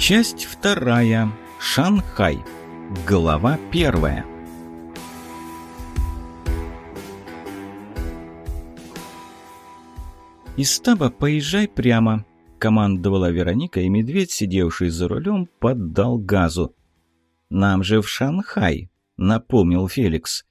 Часть вторая. Шанхай. Глава первая. «Из стаба поезжай прямо», — командовала Вероника, и медведь, сидевший за рулем, поддал газу. «Нам же в Шанхай», — напомнил Феликс.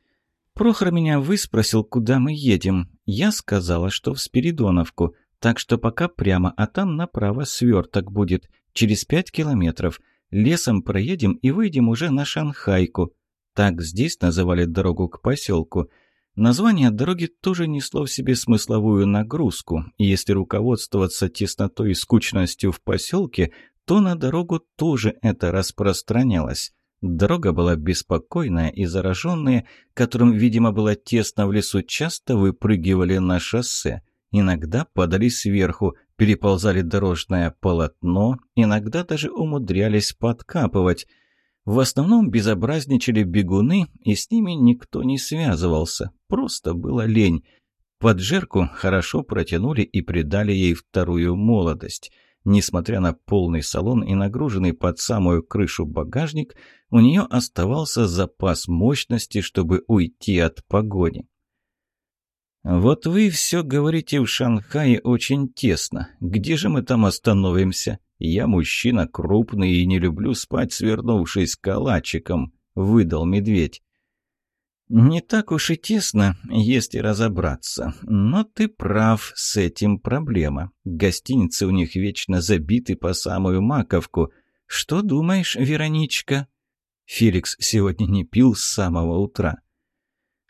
Прохор меня выспросил, куда мы едем. Я сказала, что в Спиридоновку, так что пока прямо, а там направо сверток будет, через пять километров. Лесом проедем и выйдем уже на Шанхайку. Так здесь называли дорогу к поселку. Название дороги тоже несло в себе смысловую нагрузку, и если руководствоваться теснотой и скучностью в поселке, то на дорогу тоже это распространялось. Дорога была беспокойная, и зараженные, которым, видимо, было тесно в лесу, часто выпрыгивали на шоссе. Иногда падали сверху, переползали дорожное полотно, иногда даже умудрялись подкапывать. В основном безобразничали бегуны, и с ними никто не связывался. Просто было лень. Поджерку хорошо протянули и придали ей вторую молодость – Несмотря на полный салон и нагруженный под самую крышу багажник, у нее оставался запас мощности, чтобы уйти от погони. «Вот вы все говорите в Шанхае очень тесно. Где же мы там остановимся? Я мужчина крупный и не люблю спать, свернувшись калачиком», — выдал медведь. «Не так уж и тесно, если разобраться. Но ты прав, с этим проблема. Гостиницы у них вечно забиты по самую маковку. Что думаешь, Вероничка?» Феликс сегодня не пил с самого утра.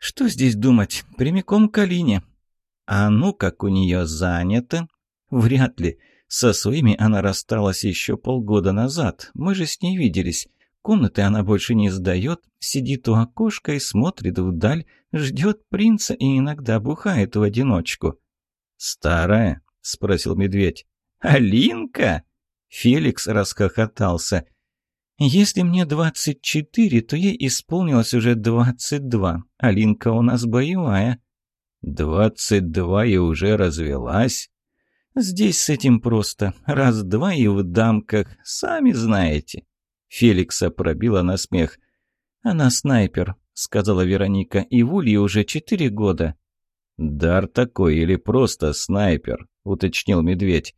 «Что здесь думать? Прямиком к Алине. А ну, как у нее занято?» «Вряд ли. Со своими она рассталась еще полгода назад. Мы же с ней виделись». Комнаты она больше не сдает, сидит у окошка и смотрит вдаль, ждет принца и иногда бухает в одиночку. «Старая?» — спросил медведь. «Алинка?» — Феликс расхохотался. «Если мне двадцать четыре, то ей исполнилось уже двадцать два. Алинка у нас боевая». «Двадцать два и уже развелась?» «Здесь с этим просто. Раз-два и в дамках, сами знаете». Феликса пробила на смех. «Она снайпер», — сказала Вероника, — «и в Улье уже четыре года». «Дар такой или просто снайпер?» — уточнил медведь.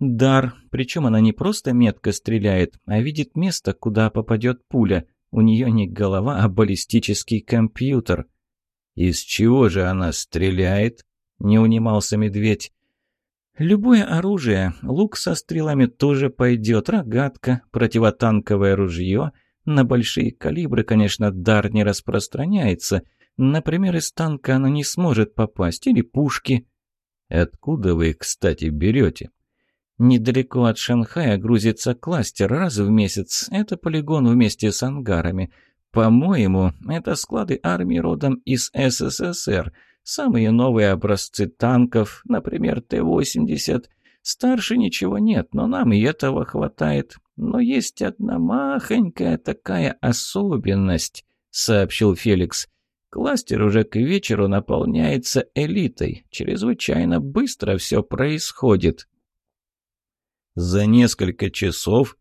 «Дар. Причем она не просто метко стреляет, а видит место, куда попадет пуля. У нее не голова, а баллистический компьютер». «Из чего же она стреляет?» — не унимался медведь. Любое оружие, лук со стрелами тоже пойдет, рогатка, противотанковое ружье. На большие калибры, конечно, дар не распространяется. Например, из танка оно не сможет попасть, или пушки. Откуда вы их, кстати, берете? Недалеко от Шанхая грузится кластер раз в месяц. Это полигон вместе с ангарами. По-моему, это склады армии родом из СССР – Самые новые образцы танков, например, Т-80. Старше ничего нет, но нам и этого хватает. Но есть одна махонькая такая особенность, сообщил Феликс. Кластер уже к вечеру наполняется элитой. Чрезвычайно быстро все происходит. За несколько часов?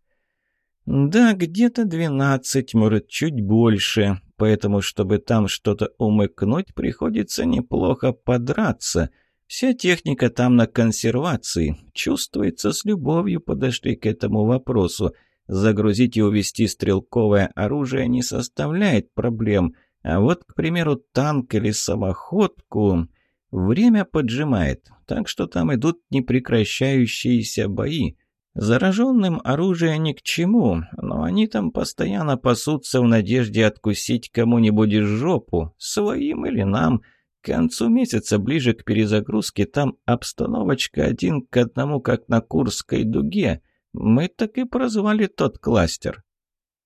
Да, где-то двенадцать, может, чуть больше поэтому, чтобы там что-то умыкнуть, приходится неплохо подраться. Вся техника там на консервации. Чувствуется, с любовью подошли к этому вопросу. Загрузить и увезти стрелковое оружие не составляет проблем. А вот, к примеру, танк или самоходку... Время поджимает, так что там идут непрекращающиеся бои. Зараженным оружие ни к чему, но они там постоянно пасутся в надежде откусить кому-нибудь жопу, своим или нам. К концу месяца, ближе к перезагрузке, там обстановочка один к одному, как на Курской дуге. Мы так и прозвали тот кластер.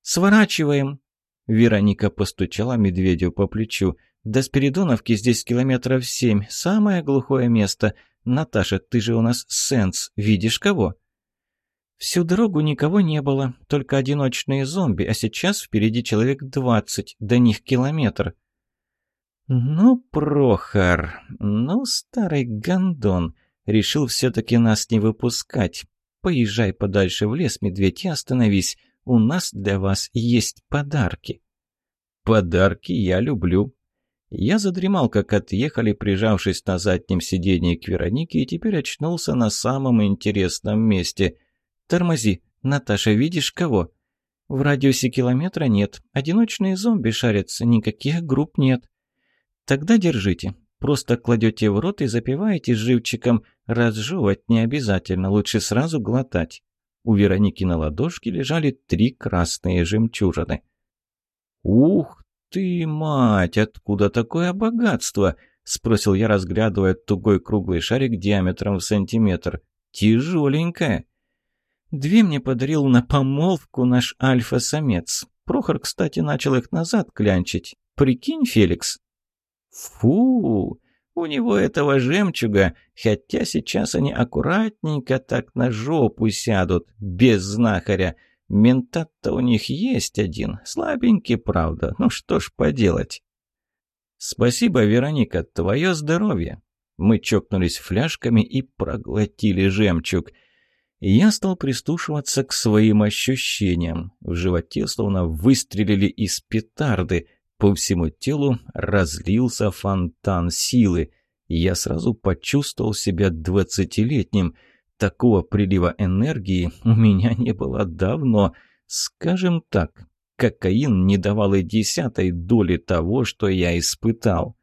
«Сворачиваем!» Вероника постучала медведю по плечу. «До Спиридоновки здесь километров семь, самое глухое место. Наташа, ты же у нас сенс, видишь кого?» Всю дорогу никого не было, только одиночные зомби, а сейчас впереди человек двадцать, до них километр. Ну, Прохор, ну, старый гондон, решил все-таки нас не выпускать. Поезжай подальше в лес, медведь, и остановись. У нас для вас есть подарки». «Подарки я люблю». Я задремал, как отъехали, прижавшись на заднем сиденье к Веронике, и теперь очнулся на самом интересном месте. «Тормози. Наташа, видишь кого?» «В радиусе километра нет. Одиночные зомби шарятся, никаких групп нет». «Тогда держите. Просто кладете в рот и запиваете живчиком. Разжевывать не обязательно, лучше сразу глотать». У Вероники на ладошке лежали три красные жемчужины. «Ух ты, мать, откуда такое богатство?» — спросил я, разглядывая тугой круглый шарик диаметром в сантиметр. «Тяжеленькая». «Две мне подарил на помолвку наш альфа-самец. Прохор, кстати, начал их назад клянчить. Прикинь, Феликс?» «Фу! У него этого жемчуга, хотя сейчас они аккуратненько так на жопу сядут, без знахаря. Ментат-то у них есть один, слабенький, правда, ну что ж поделать. Спасибо, Вероника, твое здоровье. Мы чокнулись фляжками и проглотили жемчуг. Я стал прислушиваться к своим ощущениям. В животе словно выстрелили из петарды — по всему телу разлился фонтан силы. Я сразу почувствовал себя двадцатилетним. Такого прилива энергии у меня не было давно. Скажем так, кокаин не давал и десятой доли того, что я испытал.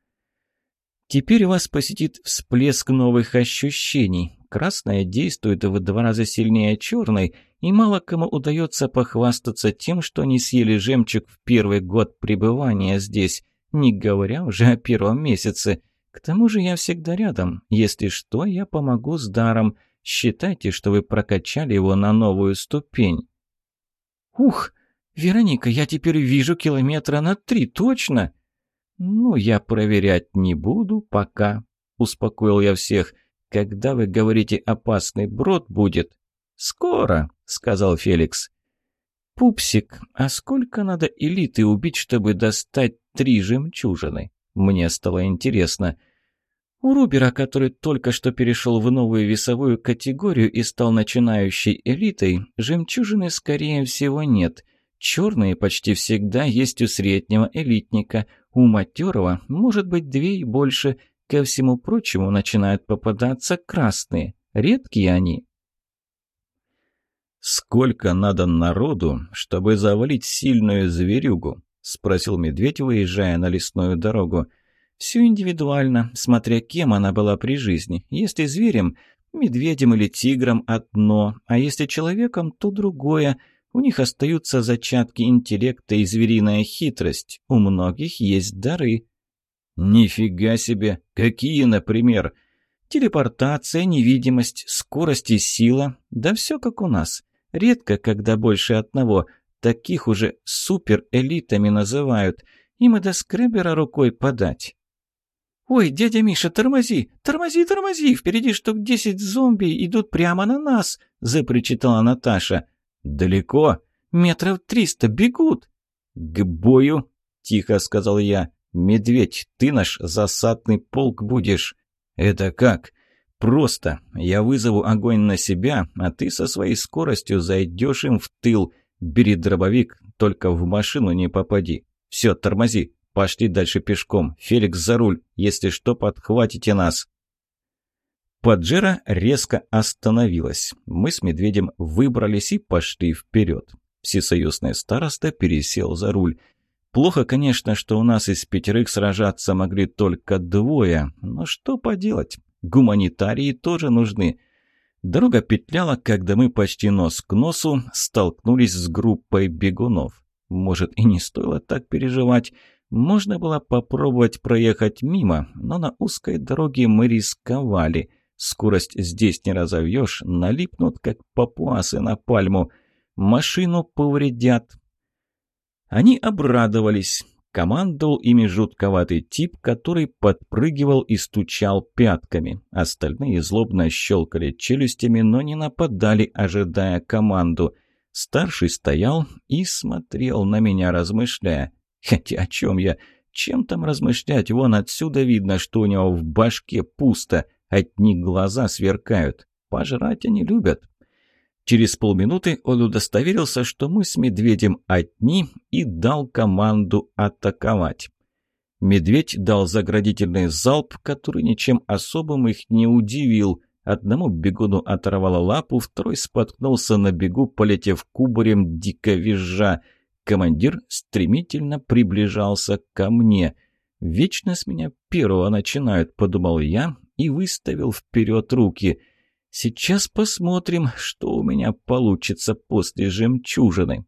Теперь вас посетит всплеск новых ощущений. Красная действует в два раза сильнее черной – и мало кому удается похвастаться тем, что они съели жемчуг в первый год пребывания здесь, не говоря уже о первом месяце. К тому же я всегда рядом. Если что, я помогу с даром. Считайте, что вы прокачали его на новую ступень. Ух, Вероника, я теперь вижу километра на три, точно? Ну, я проверять не буду пока, успокоил я всех. Когда вы говорите опасный брод будет? Скоро, — сказал Феликс. «Пупсик, а сколько надо элиты убить, чтобы достать три жемчужины?» Мне стало интересно. У Рубера, который только что перешел в новую весовую категорию и стал начинающей элитой, жемчужины, скорее всего, нет. Черные почти всегда есть у среднего элитника. У матерого может быть две и больше. Ко всему прочему начинают попадаться красные. Редкие они. «Сколько надо народу, чтобы завалить сильную зверюгу?» — спросил медведь, выезжая на лесную дорогу. «Все индивидуально, смотря кем она была при жизни. Если зверем, медведем или тигром одно, а если человеком, то другое. У них остаются зачатки интеллекта и звериная хитрость. У многих есть дары». «Нифига себе! Какие, например?» Телепортация, невидимость, скорость и сила. Да все как у нас. Редко, когда больше одного. Таких уже суперэлитами называют. Им и до скребера рукой подать. «Ой, дядя Миша, тормози! Тормози, тормози! Впереди штук десять зомби идут прямо на нас!» — запричитала Наташа. «Далеко? Метров триста бегут!» «К бою!» — тихо сказал я. «Медведь, ты наш засадный полк будешь!» «Это как?» Просто я вызову огонь на себя, а ты со своей скоростью зайдешь им в тыл. Бери дробовик, только в машину не попади. Все, тормози, пошли дальше пешком. Феликс за руль, если что, подхватите нас. Паджеро резко остановилась. Мы с медведем выбрались и пошли вперед. Всесоюзный староста пересел за руль. Плохо, конечно, что у нас из пятерых сражаться могли только двое, но что поделать? Гуманитарии тоже нужны. Дорога петляла, когда мы почти нос к носу столкнулись с группой бегунов. Может, и не стоило так переживать. Можно было попробовать проехать мимо, но на узкой дороге мы рисковали. Скорость здесь не разовьешь, налипнут, как папуасы на пальму. Машину повредят. Они обрадовались. Командовал ими жутковатый тип, который подпрыгивал и стучал пятками. Остальные злобно щелкали челюстями, но не нападали, ожидая команду. Старший стоял и смотрел на меня, размышляя. Хотя о чем я? Чем там размышлять? Вон отсюда видно, что у него в башке пусто. Одни глаза сверкают. Пожрать они любят. Через полминуты он удостоверился, что мы с медведем одни, и дал команду атаковать. Медведь дал заградительный залп, который ничем особым их не удивил. Одному бегуну оторвало лапу, второй споткнулся на бегу, полетев кубарем, дико визжа. Командир стремительно приближался ко мне. «Вечно с меня первого начинают», — подумал я и выставил вперед руки. «Сейчас посмотрим, что у меня получится после жемчужины».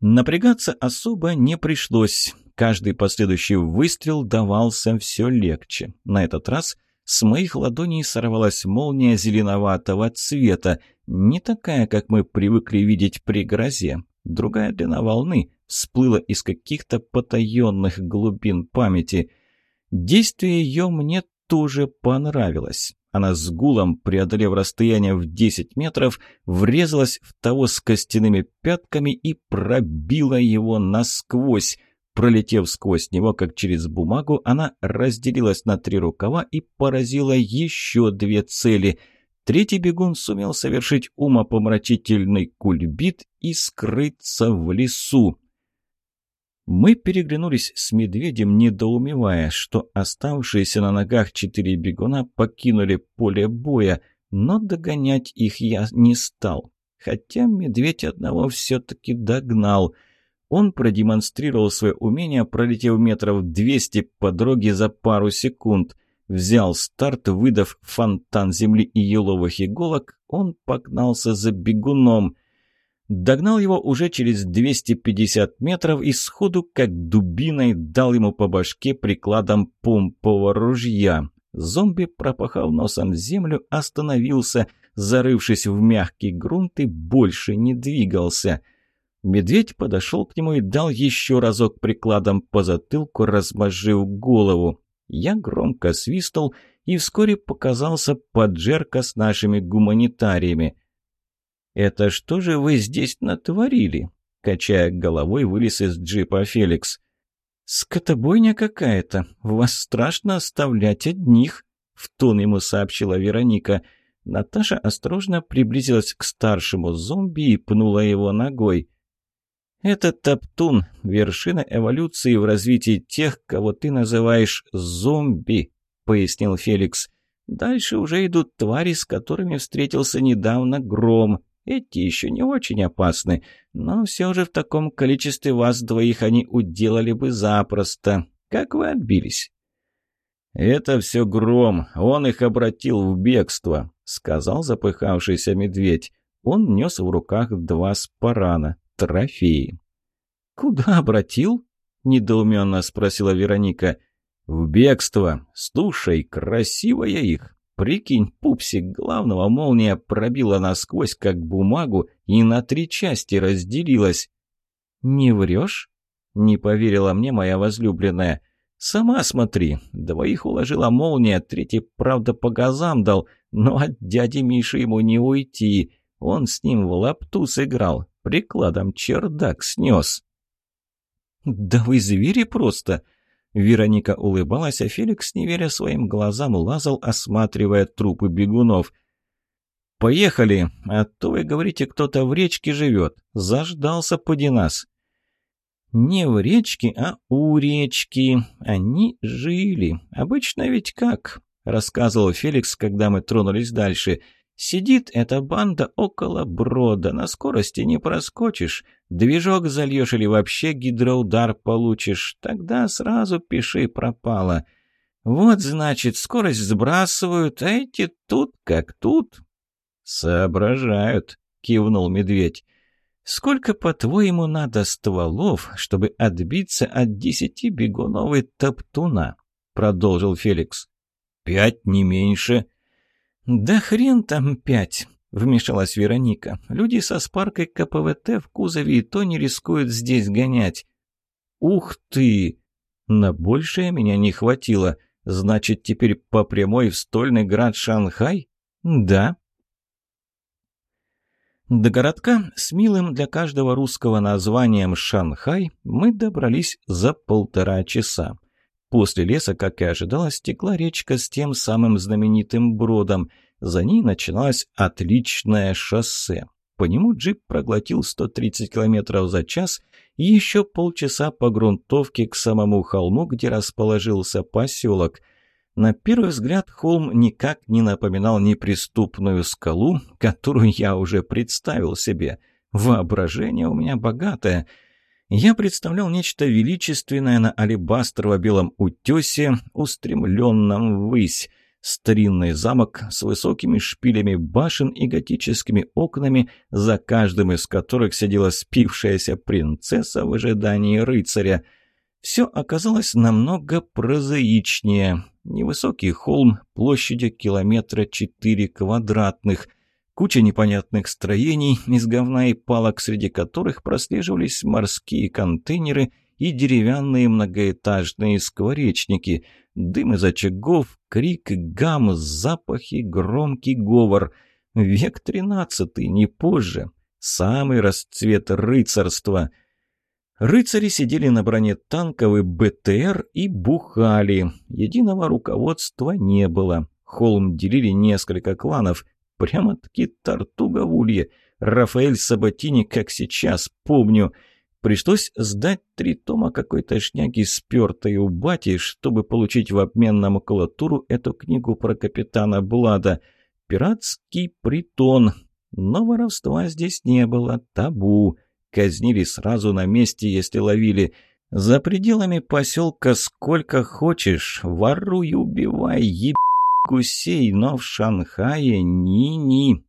Напрягаться особо не пришлось. Каждый последующий выстрел давался все легче. На этот раз с моих ладоней сорвалась молния зеленоватого цвета, не такая, как мы привыкли видеть при грозе. Другая длина волны всплыла из каких-то потаенных глубин памяти. Действие ее мне тоже понравилось. Она с гулом, преодолев расстояние в 10 метров, врезалась в того с костяными пятками и пробила его насквозь. Пролетев сквозь него, как через бумагу, она разделилась на три рукава и поразила еще две цели. Третий бегун сумел совершить умопомрачительный кульбит и скрыться в лесу. Мы переглянулись с медведем, недоумевая, что оставшиеся на ногах четыре бегуна покинули поле боя, но догонять их я не стал. Хотя медведь одного все-таки догнал — он продемонстрировал свое умение, пролетев метров 200 по дороге за пару секунд. Взял старт, выдав фонтан земли и еловых иголок, он погнался за бегуном. Догнал его уже через 250 метров и сходу, как дубиной, дал ему по башке прикладом помпового ружья. Зомби, пропахав носом землю, остановился, зарывшись в мягкий грунт и больше не двигался — Медведь подошел к нему и дал еще разок прикладом по затылку, размозжив голову. Я громко свистнул, и вскоре показался поджерка с нашими гуманитариями. «Это что же вы здесь натворили?» Качая головой, вылез из джипа Феликс. «Скотобойня какая-то. Вас страшно оставлять одних», — в тон ему сообщила Вероника. Наташа осторожно приблизилась к старшему зомби и пнула его ногой. Это Топтун – вершина эволюции в развитии тех, кого ты называешь зомби», – пояснил Феликс. «Дальше уже идут твари, с которыми встретился недавно Гром. Эти еще не очень опасны, но все же в таком количестве вас двоих они уделали бы запросто. Как вы отбились?» «Это все Гром, он их обратил в бегство», – сказал запыхавшийся медведь. Он нес в руках два спарана трофеи. «Куда обратил?» – недоуменно спросила Вероника. «В бегство. Слушай, красивая их. Прикинь, пупсик главного молния пробила насквозь, как бумагу, и на три части разделилась». «Не врешь?» – не поверила мне моя возлюбленная. «Сама смотри, двоих уложила молния, третий, правда, по газам дал, но от дяди Миши ему не уйти. Он с ним в лапту сыграл, Прикладом чердак снес. «Да вы звери просто!» Вероника улыбалась, а Феликс, не веря своим глазам, лазал, осматривая трупы бегунов. «Поехали! А то вы говорите, кто-то в речке живет. Заждался поди нас!» «Не в речке, а у речки. Они жили. Обычно ведь как?» — рассказывал Феликс, когда мы тронулись дальше — Сидит эта банда около брода, на скорости не проскочишь. Движок зальешь или вообще гидроудар получишь. Тогда сразу пиши пропало. Вот, значит, скорость сбрасывают, а эти тут как тут. Соображают, кивнул медведь. Сколько, по-твоему, надо стволов, чтобы отбиться от десяти бегунов и топтуна? Продолжил Феликс. Пять, не меньше. «Да хрен там пять!» — вмешалась Вероника. «Люди со спаркой КПВТ в кузове и то не рискуют здесь гонять». «Ух ты! На большее меня не хватило. Значит, теперь по прямой в стольный град Шанхай? Да». До городка с милым для каждого русского названием Шанхай мы добрались за полтора часа. После леса, как и ожидалось, текла речка с тем самым знаменитым бродом. За ней начиналось отличное шоссе. По нему джип проглотил 130 км за час и еще полчаса по грунтовке к самому холму, где расположился поселок. На первый взгляд холм никак не напоминал неприступную скалу, которую я уже представил себе. Воображение у меня богатое — я представлял нечто величественное на алебастрово-белом утесе, устремленном ввысь. Старинный замок с высокими шпилями башен и готическими окнами, за каждым из которых сидела спившаяся принцесса в ожидании рыцаря. Все оказалось намного прозаичнее. Невысокий холм площадью километра четыре квадратных – Куча непонятных строений из говна и палок, среди которых прослеживались морские контейнеры и деревянные многоэтажные скворечники. Дым из очагов, крик, гам, запахи, громкий говор. Век тринадцатый, не позже. Самый расцвет рыцарства. Рыцари сидели на броне танков и БТР и бухали. Единого руководства не было. Холм делили несколько кланов – Прямо-таки тартуга в улье. Рафаэль Сабатини, как сейчас, помню. Пришлось сдать три тома какой-то шняги спертой у бати, чтобы получить в обмен на макулатуру эту книгу про капитана Блада. «Пиратский притон». Но воровства здесь не было, табу. Казнили сразу на месте, если ловили. За пределами поселка сколько хочешь, воруй, убивай, еб гусей, но в Шанхае ни-ни.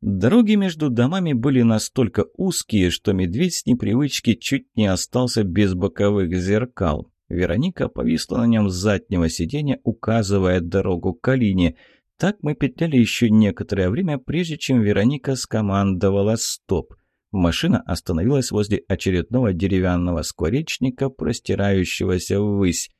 Дороги между домами были настолько узкие, что медведь с непривычки чуть не остался без боковых зеркал. Вероника повисла на нем с заднего сиденья, указывая дорогу к Алине. Так мы петляли еще некоторое время, прежде чем Вероника скомандовала «стоп». Машина остановилась возле очередного деревянного скворечника, простирающегося ввысь.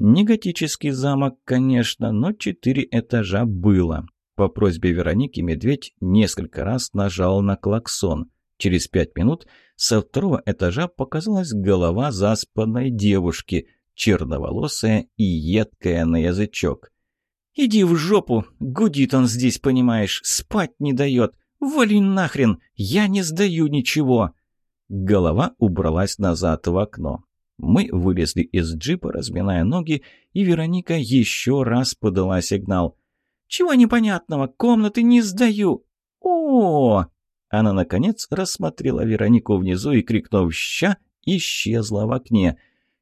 Не готический замок, конечно, но четыре этажа было. По просьбе Вероники медведь несколько раз нажал на клаксон. Через пять минут со второго этажа показалась голова заспанной девушки, черноволосая и едкая на язычок. «Иди в жопу! Гудит он здесь, понимаешь, спать не дает! Вали нахрен! Я не сдаю ничего!» Голова убралась назад в окно. Мы вылезли из джипа, разминая ноги, и Вероника еще раз подала сигнал. «Чего непонятного? Комнаты не сдаю!» О, -о, -о Она, наконец, рассмотрела Веронику внизу и, крикнув «Ща!», исчезла в окне.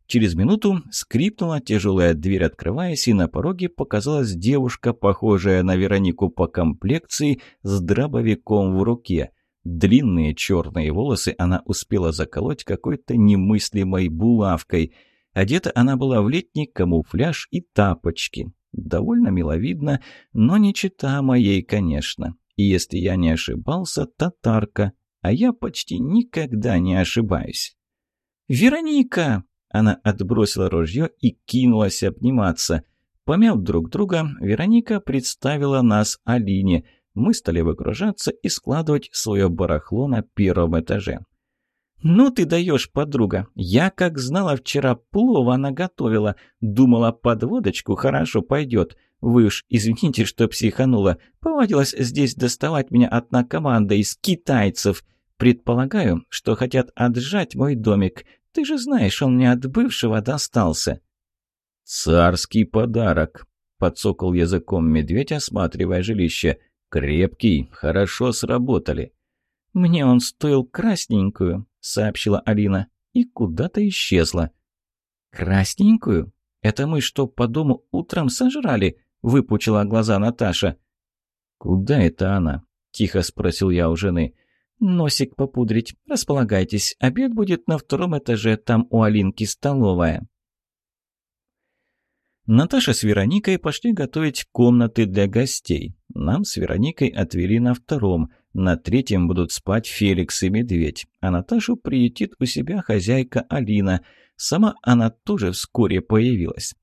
Через минуту скрипнула тяжелая дверь, открываясь, и на пороге показалась девушка, похожая на Веронику по комплекции, с дробовиком в руке. Длинные черные волосы она успела заколоть какой-то немыслимой булавкой. Одета она была в летний камуфляж и тапочки. Довольно миловидно, но не чита моей, конечно. И если я не ошибался, татарка, а я почти никогда не ошибаюсь. «Вероника!» Она отбросила ружье и кинулась обниматься. Помяв друг друга, Вероника представила нас Алине – мы стали выгружаться и складывать свое барахло на первом этаже. «Ну ты даешь, подруга! Я, как знала, вчера плова наготовила. Думала, под водочку хорошо пойдет. Вы уж извините, что психанула. Повадилась здесь доставать меня одна команда из китайцев. Предполагаю, что хотят отжать мой домик. Ты же знаешь, он мне от бывшего достался». «Царский подарок», — подсокал языком медведь, осматривая жилище. «Крепкий, хорошо сработали». «Мне он стоил красненькую», — сообщила Алина, и куда-то исчезла. «Красненькую? Это мы что, по дому утром сожрали?» — выпучила глаза Наташа. «Куда это она?» — тихо спросил я у жены. «Носик попудрить. Располагайтесь. Обед будет на втором этаже, там у Алинки столовая». Наташа с Вероникой пошли готовить комнаты для гостей. Нам с Вероникой отвели на втором. На третьем будут спать Феликс и Медведь. А Наташу приютит у себя хозяйка Алина. Сама она тоже вскоре появилась.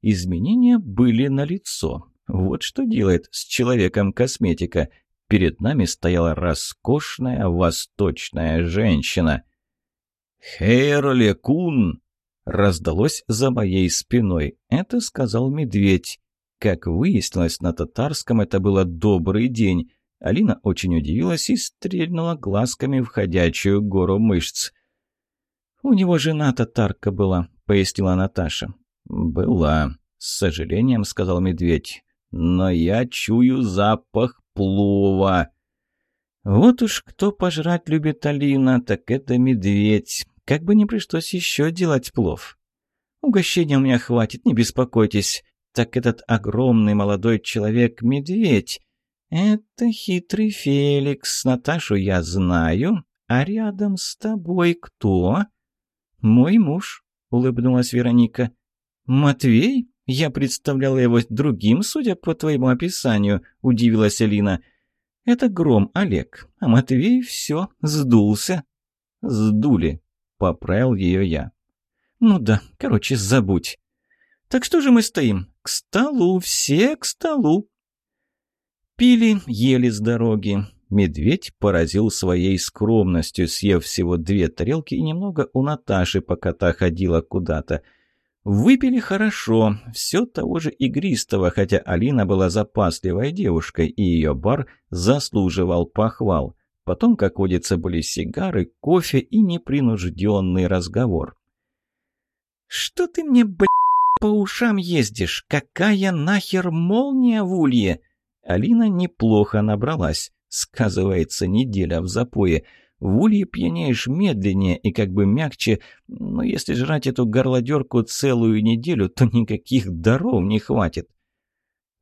Изменения были налицо. Вот что делает с человеком косметика. Перед нами стояла роскошная восточная женщина. «Хейрле Кун!» Раздалось за моей спиной. Это сказал медведь. Как выяснилось, на татарском это было «добрый день». Алина очень удивилась и стрельнула глазками в ходячую гору мышц. «У него жена татарка была», — пояснила Наташа. «Была», — с сожалением сказал медведь. «Но я чую запах плова». «Вот уж кто пожрать любит Алина, так это медведь. Как бы не пришлось еще делать плов». «Угощения у меня хватит, не беспокойтесь. Так этот огромный молодой человек — медведь. Это хитрый Феликс. Наташу я знаю. А рядом с тобой кто?» «Мой муж», — улыбнулась Вероника. «Матвей? Я представляла его другим, судя по твоему описанию», — удивилась Алина. «Это Гром, Олег. А Матвей все, сдулся». «Сдули», — поправил ее я. «Ну да, короче, забудь. Так что же мы стоим? К столу, все к столу!» Пили, ели с дороги. Медведь поразил своей скромностью, съев всего две тарелки и немного у Наташи, пока та ходила куда-то. Выпили хорошо, все того же игристого, хотя Алина была запасливой девушкой, и ее бар заслуживал похвал. Потом, как водится, были сигары, кофе и непринужденный разговор. «Что ты мне, блядь, по ушам ездишь? Какая нахер молния в улье?» Алина неплохо набралась. Сказывается неделя в запое. В улье пьянеешь медленнее и как бы мягче, но если жрать эту горлодерку целую неделю, то никаких даров не хватит.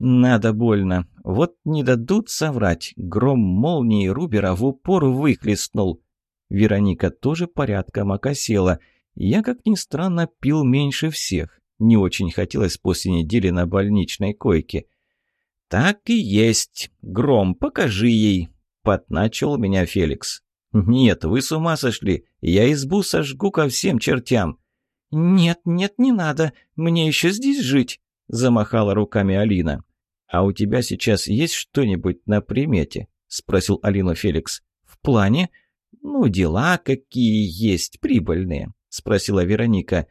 Надо больно. Вот не дадут соврать. Гром молнии Рубера в упор выхлестнул. Вероника тоже порядком окосела. Я, как ни странно, пил меньше всех. Не очень хотелось после недели на больничной койке. «Так и есть. Гром, покажи ей!» — подначил меня Феликс. «Нет, вы с ума сошли. Я избу сожгу ко всем чертям». «Нет, нет, не надо. Мне еще здесь жить», — замахала руками Алина. «А у тебя сейчас есть что-нибудь на примете?» — спросил Алина Феликс. «В плане?» «Ну, дела какие есть, прибыльные», — спросила Вероника.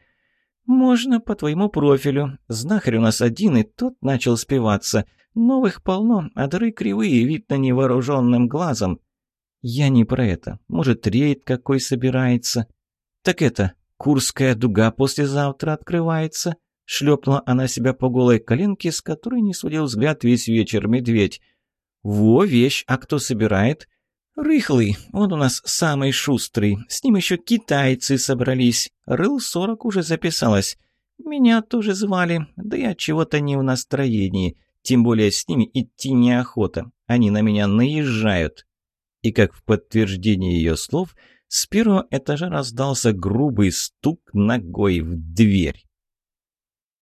«Можно по твоему профилю. Знахарь у нас один, и тот начал спиваться. Новых полно, а дыры кривые, видно невооруженным глазом. Я не про это. Может, рейд какой собирается? Так это, Курская дуга послезавтра открывается. Шлепнула она себя по голой коленке, с которой не сводил взгляд весь вечер медведь. Во вещь, а кто собирает? Рыхлый, он у нас самый шустрый. С ним еще китайцы собрались. Рыл сорок уже записалась. Меня тоже звали, да я чего-то не в настроении. Тем более с ними идти неохота. Они на меня наезжают. И как в подтверждение ее слов, с первого этажа раздался грубый стук ногой в дверь.